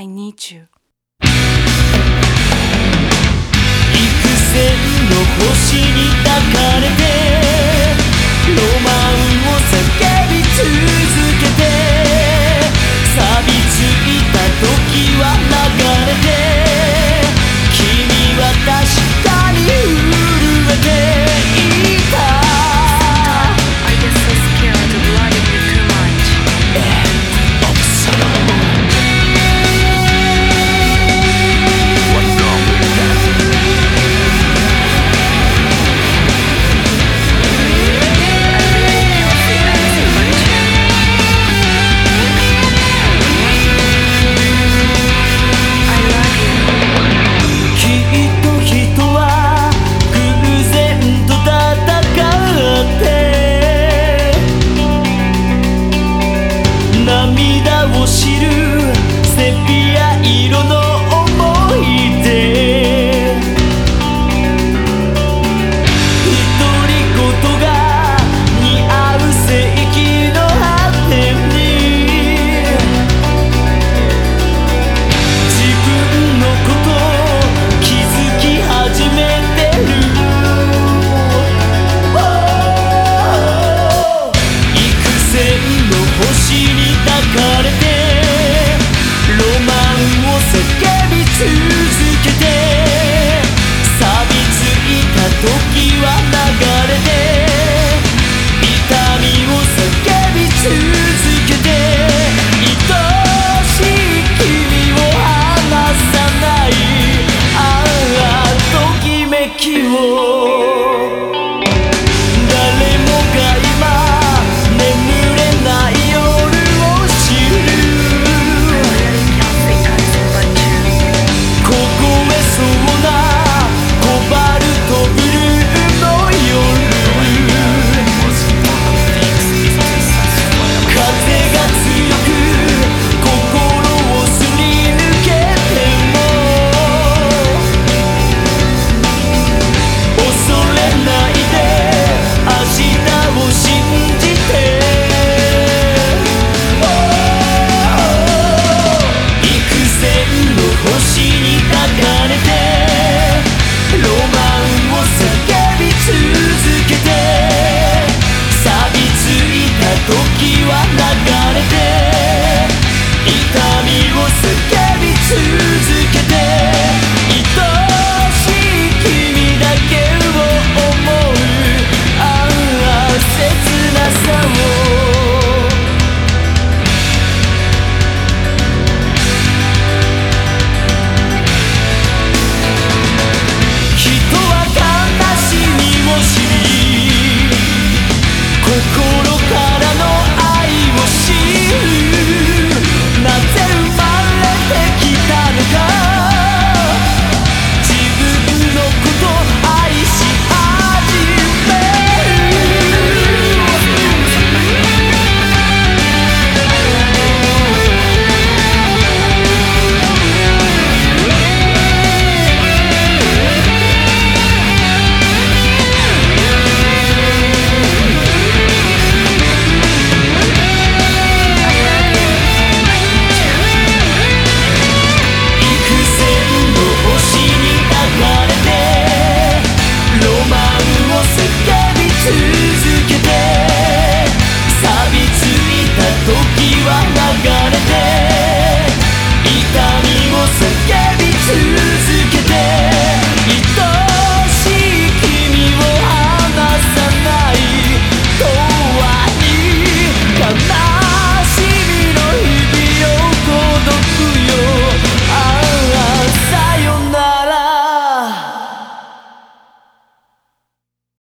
I need you 幾千の星に抱かれて叫び続けて錆びついた時はな to